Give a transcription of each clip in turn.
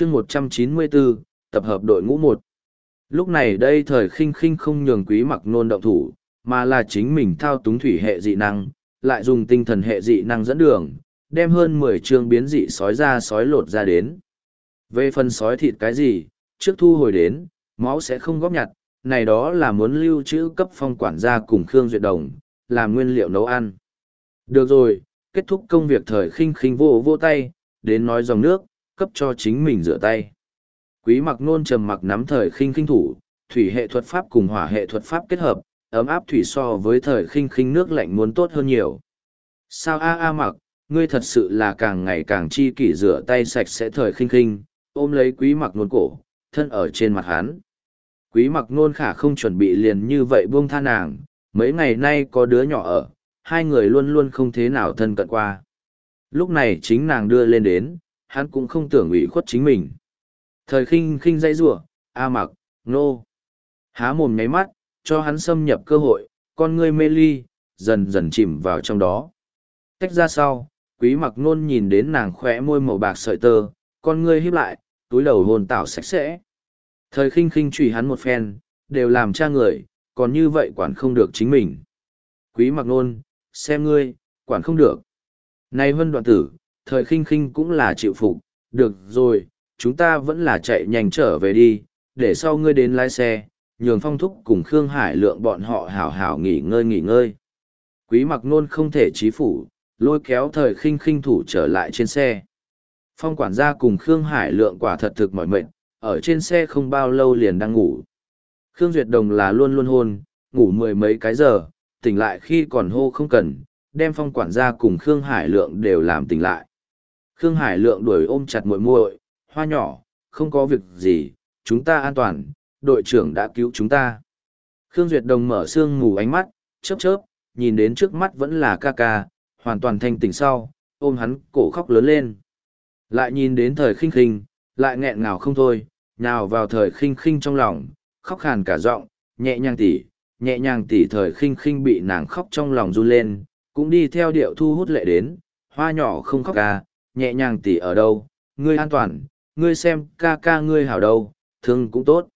chương một trăm chín mươi bốn, tập hợp đội ngũ một. Lúc này đây thời khinh khinh không nhường quý mặc nôn động thủ, mà là chính mình thao túng thủy hệ dị năng, lại dùng tinh thần hệ dị năng dẫn đường, đem hơn mười chương biến dị sói ra sói lột ra đến. Về phần sói thịt cái gì, trước thu hồi đến, máu sẽ không góp nhặt, này đó là muốn lưu trữ cấp phong quản gia cùng khương duyệt đồng, làm nguyên liệu nấu ăn. Được rồi, kết thúc công việc thời khinh khinh vô vô tay, đến nói dòng nước cấp cho chính mình rửa tay Quý mặc nôn trầm mặc nắm thời khinh khinh thủ, thủy hệ thuật pháp cùng hỏa hệ thuật pháp kết hợp, ấm áp thủy so với thời khinh khinh nước lạnh muốn tốt hơn nhiều. Sao a a mặc, ngươi thật sự là càng ngày càng chi kỷ rửa tay sạch sẽ thời khinh khinh, ôm lấy quý mặc nôn cổ, thân ở trên mặt hắn. Quý mặc nôn khả không chuẩn bị liền như vậy buông tha nàng, mấy ngày nay có đứa nhỏ ở, hai người luôn luôn không thế nào thân cận qua. Lúc này chính nàng đưa lên đến, hắn cũng không tưởng ủy khuất chính mình. Thời khinh khinh dãy rủa A mặc, nô. Há mồm nháy mắt, cho hắn xâm nhập cơ hội, con ngươi mê ly, dần dần chìm vào trong đó. Tách ra sau, quý mặc nôn nhìn đến nàng khỏe môi màu bạc sợi tơ, con ngươi híp lại, túi đầu hồn tảo sạch sẽ. Thời khinh khinh trùy hắn một phen, đều làm cha người, còn như vậy quản không được chính mình. Quý mặc nôn, xem ngươi, quản không được. Này vân đoạn tử, thời khinh khinh cũng là chịu phục, được rồi, chúng ta vẫn là chạy nhanh trở về đi, để sau ngươi đến lái xe, nhường phong thúc cùng Khương Hải lượng bọn họ hảo hảo nghỉ ngơi nghỉ ngơi. Quý mặc nôn không thể trí phủ, lôi kéo thời khinh khinh thủ trở lại trên xe. Phong quản gia cùng Khương Hải lượng quả thật thực mỏi mệt, ở trên xe không bao lâu liền đang ngủ. Khương Duyệt Đồng là luôn luôn hôn, ngủ mười mấy cái giờ, tỉnh lại khi còn hô không cần, đem phong quản gia cùng Khương Hải lượng đều làm tỉnh lại. Khương Hải lượng đuổi ôm chặt muội muội, hoa nhỏ, không có việc gì, chúng ta an toàn, đội trưởng đã cứu chúng ta. Khương Duyệt Đồng mở sương ngủ ánh mắt, chớp chớp, nhìn đến trước mắt vẫn là ca ca, hoàn toàn thanh tỉnh sau, ôm hắn cổ khóc lớn lên. Lại nhìn đến thời khinh khinh, lại nghẹn ngào không thôi, nào vào thời khinh khinh trong lòng, khóc khàn cả giọng, nhẹ nhàng tỉ, nhẹ nhàng tỉ thời khinh khinh bị nàng khóc trong lòng run lên, cũng đi theo điệu thu hút lệ đến, hoa nhỏ không khóc ca, nhẹ nhàng tỉ ở đâu, ngươi an toàn, ngươi xem ca ca ngươi hảo đâu, thương cũng tốt.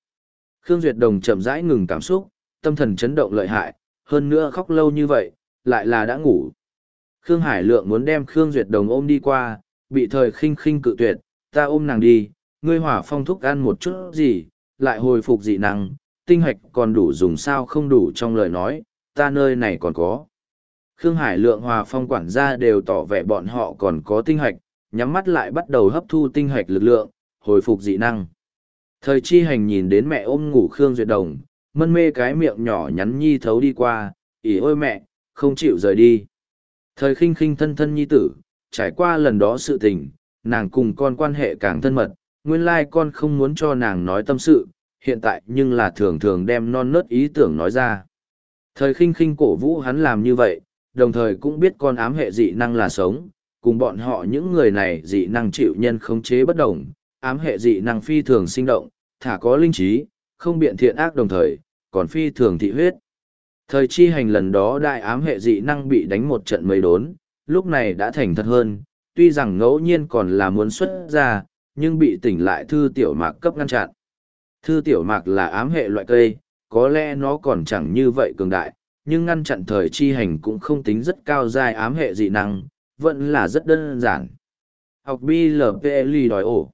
Khương Duyệt Đồng chậm rãi ngừng cảm xúc, tâm thần chấn động lợi hại, hơn nữa khóc lâu như vậy, lại là đã ngủ. Khương Hải Lượng muốn đem Khương Duyệt Đồng ôm đi qua, bị thời khinh khinh cự tuyệt, ta ôm nàng đi, ngươi hỏa phong thúc ăn một chút gì, lại hồi phục dị năng, tinh hoạch còn đủ dùng sao không đủ trong lời nói, ta nơi này còn có. Khương Hải Lượng hòa phong quản gia đều tỏ vẻ bọn họ còn có tinh hoạch, nhắm mắt lại bắt đầu hấp thu tinh hoạch lực lượng, hồi phục dị năng. Thời chi hành nhìn đến mẹ ôm ngủ Khương Duyệt Đồng, mân mê cái miệng nhỏ nhắn nhi thấu đi qua, ỉ ôi mẹ, không chịu rời đi. Thời khinh khinh thân thân nhi tử, trải qua lần đó sự tình, nàng cùng con quan hệ càng thân mật, nguyên lai con không muốn cho nàng nói tâm sự, hiện tại nhưng là thường thường đem non nớt ý tưởng nói ra. Thời khinh khinh cổ vũ hắn làm như vậy, đồng thời cũng biết con ám hệ dị năng là sống, cùng bọn họ những người này dị năng chịu nhân khống chế bất đồng, ám hệ dị năng phi thường sinh động, thả có linh trí, không biện thiện ác đồng thời, còn phi thường thị huyết. Thời chi hành lần đó đại ám hệ dị năng bị đánh một trận mấy đốn, lúc này đã thành thật hơn, tuy rằng ngẫu nhiên còn là muốn xuất ra, nhưng bị tỉnh lại thư tiểu mạc cấp ngăn chặn. Thư tiểu mạc là ám hệ loại cây, có lẽ nó còn chẳng như vậy cường đại, nhưng ngăn chặn thời chi hành cũng không tính rất cao dài ám hệ dị năng, vẫn là rất đơn giản. Học BLPL đòi ổ.